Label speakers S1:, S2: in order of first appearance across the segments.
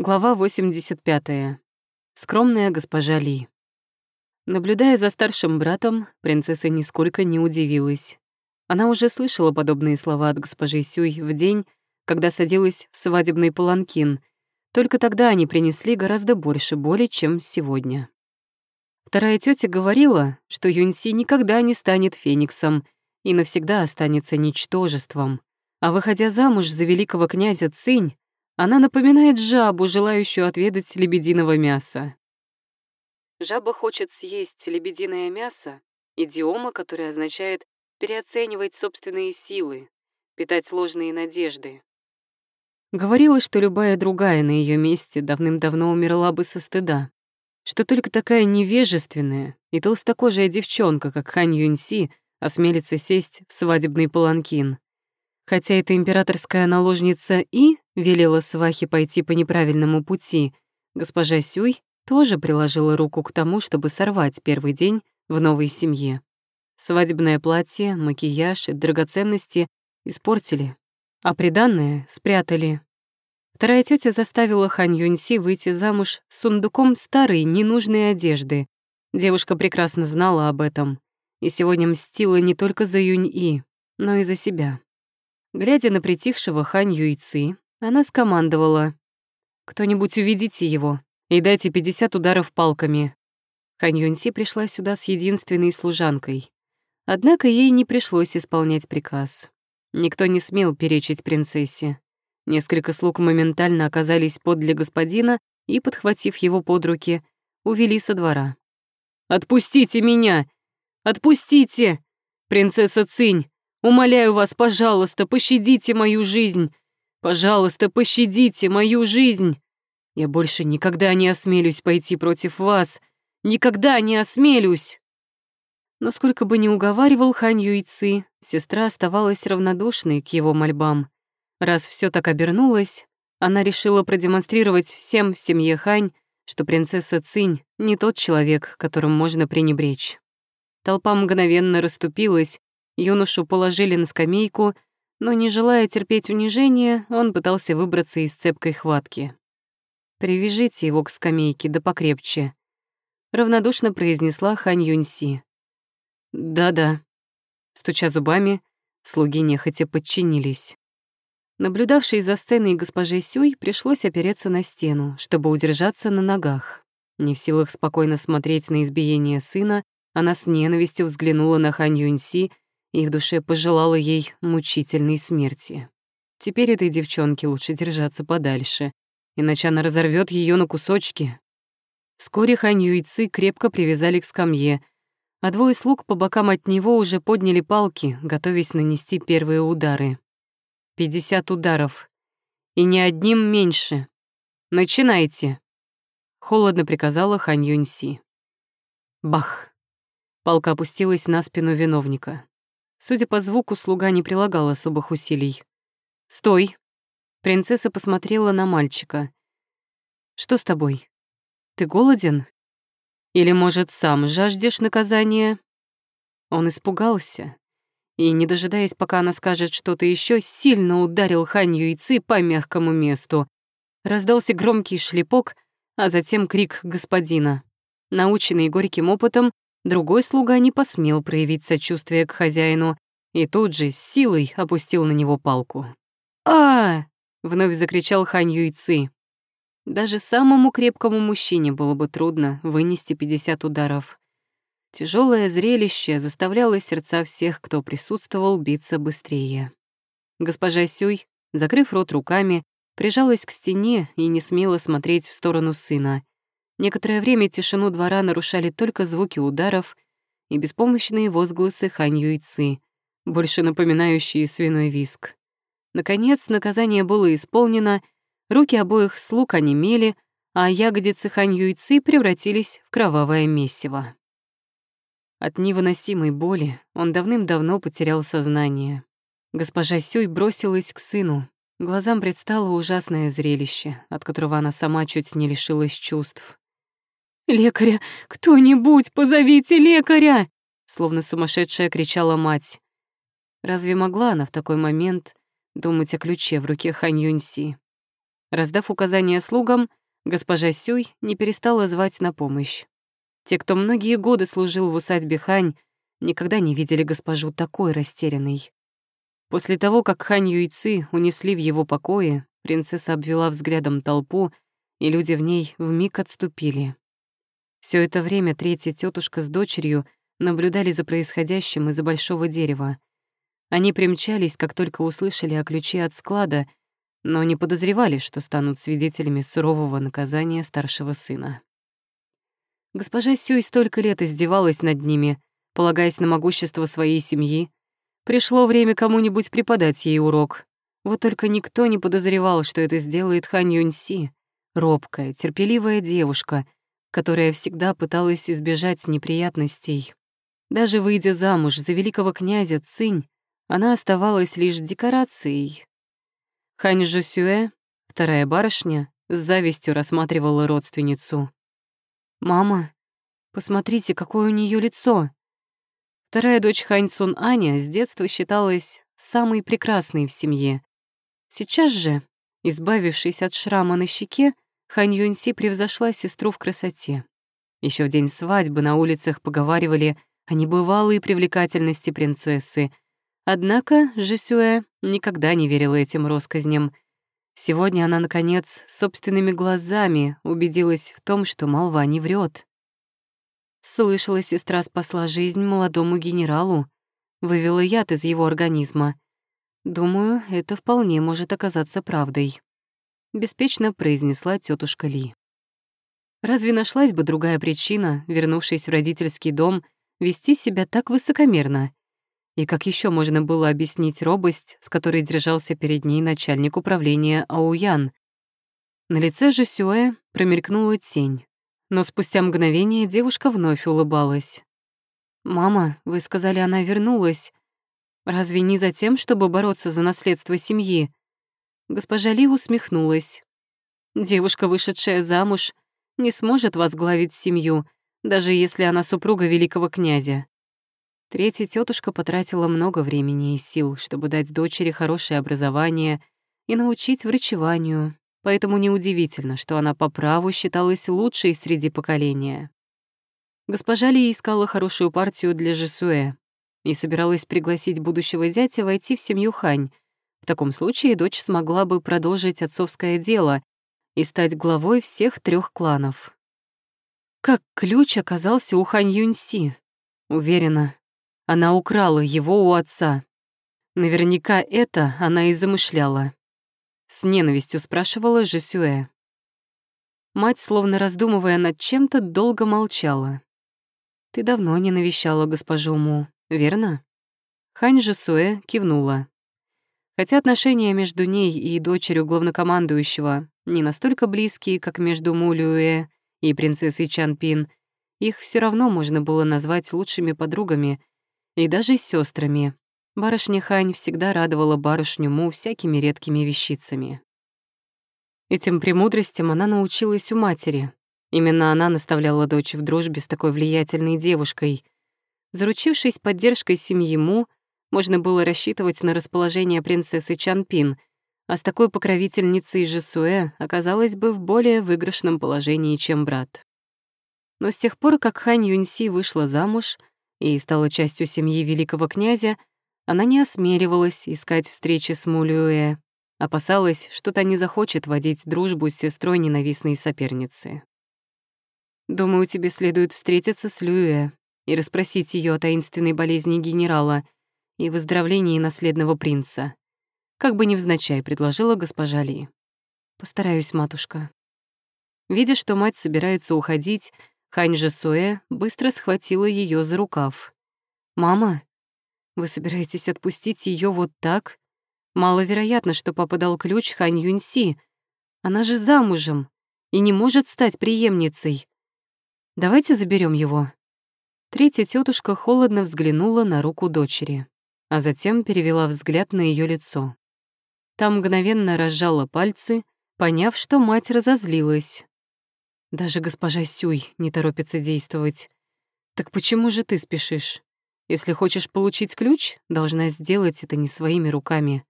S1: Глава 85. Скромная госпожа Ли. Наблюдая за старшим братом, принцесса нисколько не удивилась. Она уже слышала подобные слова от госпожи Сюй в день, когда садилась в свадебный паланкин. Только тогда они принесли гораздо больше боли, чем сегодня. Вторая тетя говорила, что Юньси никогда не станет фениксом и навсегда останется ничтожеством. А выходя замуж за великого князя Цинь, она напоминает жабу, желающую отведать лебединого мяса. Жаба хочет съесть лебединое мясо — идиома, которая означает переоценивать собственные силы, питать ложные надежды. Говорила, что любая другая на ее месте давным-давно умерла бы со стыда, что только такая невежественная и толстокожая девчонка, как Хань Юньси, осмелится сесть в свадебный паланкин. Хотя эта императорская наложница И велела свахе пойти по неправильному пути, госпожа Сюй тоже приложила руку к тому, чтобы сорвать первый день в новой семье. Свадебное платье, макияж и драгоценности испортили, а приданное спрятали. Вторая тетя заставила Хань Юньси выйти замуж с сундуком старой, ненужной одежды. Девушка прекрасно знала об этом и сегодня мстила не только за Юнь-И, но и за себя. Глядя на притихшего Хань Юйцы, она скомандовала. «Кто-нибудь уведите его и дайте 50 ударов палками». Хань Юньси пришла сюда с единственной служанкой. Однако ей не пришлось исполнять приказ. Никто не смел перечить принцессе. Несколько слуг моментально оказались подле господина и, подхватив его под руки, увели со двора. «Отпустите меня! Отпустите! Принцесса Цинь, умоляю вас, пожалуйста, пощадите мою жизнь! Пожалуйста, пощадите мою жизнь. Я больше никогда не осмелюсь пойти против вас. Никогда не осмелюсь. Но сколько бы ни уговаривал Хань Юйцы, сестра оставалась равнодушной к его мольбам. Раз все так обернулось, она решила продемонстрировать всем в семье Хань, что принцесса Цинь не тот человек, которым можно пренебречь. Толпа мгновенно расступилась, юношу положили на скамейку — но, не желая терпеть унижение, он пытался выбраться из цепкой хватки. «Привяжите его к скамейке, да покрепче», — равнодушно произнесла Хань Юньси. «Да-да», — стуча зубами, слуги нехотя подчинились. Наблюдавшей за сценой госпоже Сюй пришлось опереться на стену, чтобы удержаться на ногах. Не в силах спокойно смотреть на избиение сына, она с ненавистью взглянула на Хань Юньси и в душе пожелала ей мучительной смерти. Теперь этой девчонке лучше держаться подальше, иначе она разорвет ее на кусочки. Вскоре Хань Юйцы крепко привязали к скамье, а двое слуг по бокам от него уже подняли палки, готовясь нанести первые удары. Пятьдесят ударов. И ни одним меньше. Начинайте. Холодно приказала Хань Юньси. Бах. Палка опустилась на спину виновника. Судя по звуку, слуга не прилагал особых усилий. «Стой!» Принцесса посмотрела на мальчика. «Что с тобой? Ты голоден? Или, может, сам жаждешь наказания?» Он испугался и, не дожидаясь, пока она скажет что-то еще, сильно ударил Хань Юйцы по мягкому месту. Раздался громкий шлепок, а затем крик господина. Наученный горьким опытом, Другой слуга не посмел проявить сочувствие к хозяину и тут же с силой опустил на него палку. а, вновь закричал Хань Юйцы. Даже самому крепкому мужчине было бы трудно вынести 50 ударов. Тяжелое зрелище заставляло сердца всех, кто присутствовал, биться быстрее. Госпожа Сюй, закрыв рот руками, прижалась к стене и не смела смотреть в сторону сына. Некоторое время тишину двора нарушали только звуки ударов и беспомощные возгласы Хань Юйцы, больше напоминающие свиной виск. Наконец, наказание было исполнено, руки обоих слуг онемели, а ягодицы Хань Юйцы превратились в кровавое месиво. От невыносимой боли он давным-давно потерял сознание. Госпожа Сюй бросилась к сыну. Глазам предстало ужасное зрелище, от которого она сама чуть не лишилась чувств. «Лекаря! Кто-нибудь, позовите лекаря!» Словно сумасшедшая кричала мать. Разве могла она в такой момент думать о ключе в руке Хань Юньси? Раздав указания слугам, госпожа Сюй не перестала звать на помощь. Те, кто многие годы служил в усадьбе Хань, никогда не видели госпожу такой растерянной. После того, как Хань Юйцы унесли в его покое, принцесса обвела взглядом толпу, и люди в ней вмиг отступили. Все это время третья тетушка с дочерью наблюдали за происходящим из-за большого дерева. Они примчались, как только услышали о ключе от склада, но не подозревали, что станут свидетелями сурового наказания старшего сына. Госпожа Сюй столько лет издевалась над ними, полагаясь на могущество своей семьи. Пришло время кому-нибудь преподать ей урок. Вот только никто не подозревал, что это сделает Хан Юньси, робкая, терпеливая девушка, которая всегда пыталась избежать неприятностей. Даже выйдя замуж за великого князя Цинь, она оставалась лишь декорацией. Хань Жусюэ, вторая барышня, с завистью рассматривала родственницу. «Мама, посмотрите, какое у нее лицо!» Вторая дочь Хань Цун Аня с детства считалась самой прекрасной в семье. Сейчас же, избавившись от шрама на щеке, Хань Юньси превзошла сестру в красоте. Еще в день свадьбы на улицах поговаривали о небывалой привлекательности принцессы. Однако Жисюэ никогда не верила этим россказням. Сегодня она, наконец, собственными глазами убедилась в том, что молва не врет. Слышала, сестра спасла жизнь молодому генералу, вывела яд из его организма. Думаю, это вполне может оказаться правдой. Беспечно произнесла тетушка Ли. Разве нашлась бы другая причина, вернувшись в родительский дом, вести себя так высокомерно? И как еще можно было объяснить робость, с которой держался перед ней начальник управления Ауян? На лице же Сюэ промелькнула тень, но спустя мгновение девушка вновь улыбалась. «Мама, вы сказали, она вернулась. Разве не за тем, чтобы бороться за наследство семьи?» Госпожа Ли усмехнулась. «Девушка, вышедшая замуж, не сможет возглавить семью, даже если она супруга великого князя. Третья тетушка потратила много времени и сил, чтобы дать дочери хорошее образование и научить врачеванию, поэтому неудивительно, что она по праву считалась лучшей среди поколения. Госпожа Ли искала хорошую партию для Жесуэ и собиралась пригласить будущего зятя войти в семью Хань. В таком случае дочь смогла бы продолжить отцовское дело и стать главой всех трех кланов. Как ключ оказался у Хань Юньси? Уверена, она украла его у отца. Наверняка это она и замышляла. С ненавистью спрашивала Жесюэ. Мать, словно раздумывая над чем-то, долго молчала. «Ты давно не навещала госпожу Му, верно?» Хань Жесуэ кивнула. Хотя отношения между ней и дочерью главнокомандующего не настолько близкие, как между Му Люэ и принцессой Чанпин, их все равно можно было назвать лучшими подругами и даже сестрами. Барышня Хань всегда радовала барышню Му всякими редкими вещицами. Этим премудростям она научилась у матери. Именно она наставляла дочь в дружбе с такой влиятельной девушкой. Заручившись поддержкой семьи Му, можно было рассчитывать на расположение принцессы Чанпин, а с такой покровительницей Жесуэ оказалась бы в более выигрышном положении, чем брат. Но с тех пор, как Хань Юньси вышла замуж, и стала частью семьи великого князя, она не осмеливалась искать встречи с Мулюэ, опасалась, что та не захочет водить дружбу с сестрой ненавистной соперницы. «Думаю, тебе следует встретиться с Люэ и расспросить ее о таинственной болезни генерала и выздоровлении наследного принца», как бы невзначай предложила госпожа Ли. «Постараюсь, матушка». Видя, что мать собирается уходить, Хань же быстро схватила ее за рукав. «Мама, вы собираетесь отпустить ее вот так? Маловероятно, что папа дал ключ Хань Юньси. Она же замужем и не может стать преемницей. Давайте заберем его». Третья тетушка холодно взглянула на руку дочери, а затем перевела взгляд на ее лицо. Там мгновенно разжала пальцы, поняв, что мать разозлилась. Даже госпожа Сюй не торопится действовать. Так почему же ты спешишь? Если хочешь получить ключ, должна сделать это не своими руками.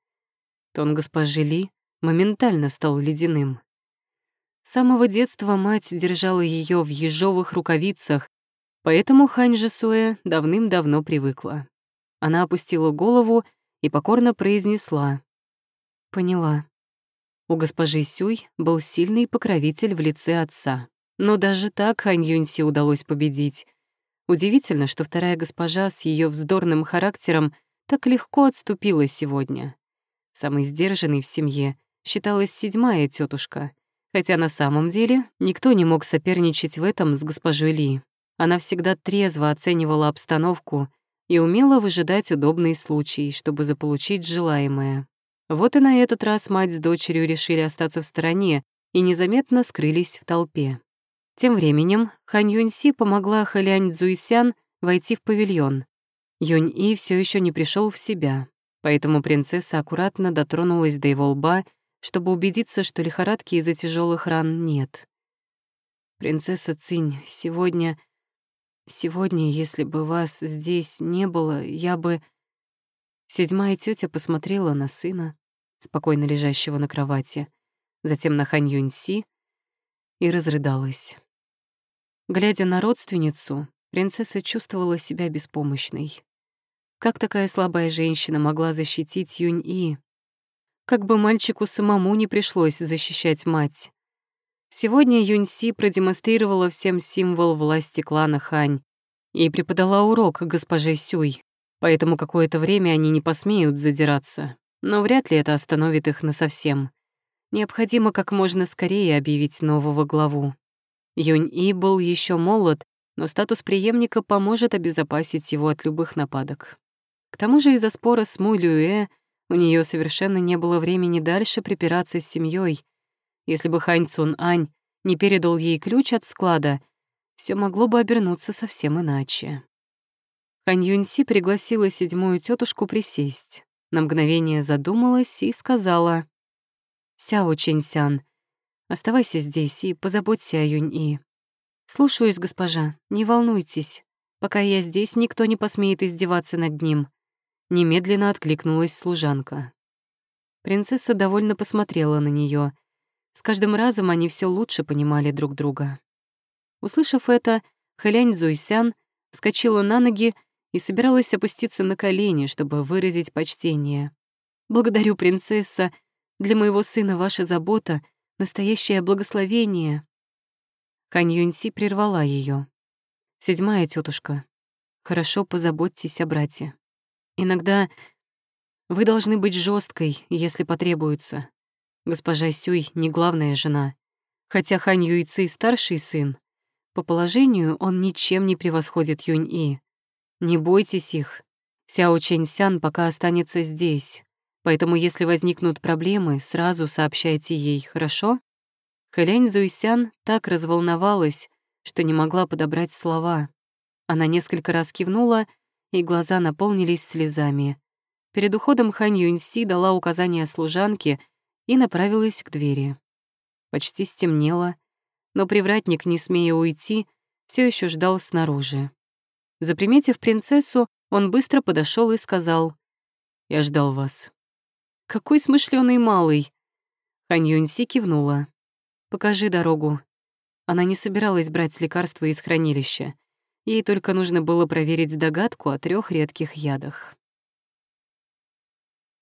S1: Тон госпожи Ли моментально стал ледяным. С самого детства мать держала ее в ежовых рукавицах, поэтому Хань Жесуэ давным-давно привыкла. Она опустила голову и покорно произнесла. «Поняла». У госпожи Сюй был сильный покровитель в лице отца. Но даже так Хань Юньси удалось победить. Удивительно, что вторая госпожа с ее вздорным характером так легко отступила сегодня. Самой сдержанной в семье считалась седьмая тетушка, хотя на самом деле никто не мог соперничать в этом с госпожой Ли. Она всегда трезво оценивала обстановку и умела выжидать удобный случай, чтобы заполучить желаемое. Вот и на этот раз мать с дочерью решили остаться в стороне и незаметно скрылись в толпе. Тем временем Хань Юньси помогла Хэлянь Цзуйсян войти в павильон. Юнь-И все еще не пришел в себя, поэтому принцесса аккуратно дотронулась до его лба, чтобы убедиться, что лихорадки из-за тяжелых ран нет. «Принцесса Цинь, сегодня... Сегодня, если бы вас здесь не было, я бы...» Седьмая тетя посмотрела на сына, спокойно лежащего на кровати, затем на Хань Юньси и разрыдалась. Глядя на родственницу, принцесса чувствовала себя беспомощной. Как такая слабая женщина могла защитить Юнь-И? Как бы мальчику самому не пришлось защищать мать. Сегодня Юнь-Си продемонстрировала всем символ власти клана Хань и преподала урок госпоже Сюй, поэтому какое-то время они не посмеют задираться, но вряд ли это остановит их насовсем. Необходимо как можно скорее объявить нового главу. Юнь-И был еще молод, но статус преемника поможет обезопасить его от любых нападок. К тому же из-за спора с Му Люэ у нее совершенно не было времени дальше припираться с семьей. Если бы Хань Цун Ань не передал ей ключ от склада, все могло бы обернуться совсем иначе. Хань Юньси пригласила седьмую тетушку присесть. На мгновение задумалась и сказала. «Сяо Чэньсян, оставайся здесь и позаботься о Юнь-И». «Слушаюсь, госпожа, не волнуйтесь. Пока я здесь, никто не посмеет издеваться над ним». Немедленно откликнулась служанка. Принцесса довольно посмотрела на нее. С каждым разом они все лучше понимали друг друга. Услышав это, Хэлянь Зуйсян вскочила на ноги и собиралась опуститься на колени, чтобы выразить почтение. «Благодарю, принцесса. Для моего сына ваша забота — настоящее благословение». Хань Юньси прервала ее. «Седьмая тетушка. Хорошо позаботьтесь о брате. Иногда вы должны быть жесткой, если потребуется. Госпожа Сюй — не главная жена. Хотя Хань Юйци — старший сын, по положению он ничем не превосходит Юнь-И. Не бойтесь их. Сяо Чэньсян пока останется здесь. Поэтому, если возникнут проблемы, сразу сообщайте ей, хорошо? Хэлянь Зуйсян так разволновалась, что не могла подобрать слова. Она несколько раз кивнула, и глаза наполнились слезами. Перед уходом Хань Юньси дала указание служанке и направилась к двери. Почти стемнело, но привратник, не смея уйти, все еще ждал снаружи. Заприметив принцессу, он быстро подошел и сказал, «Я ждал вас». «Какой смышленый малый!» Хань Юньси кивнула. «Покажи дорогу». Она не собиралась брать лекарства из хранилища. Ей только нужно было проверить догадку о трех редких ядах.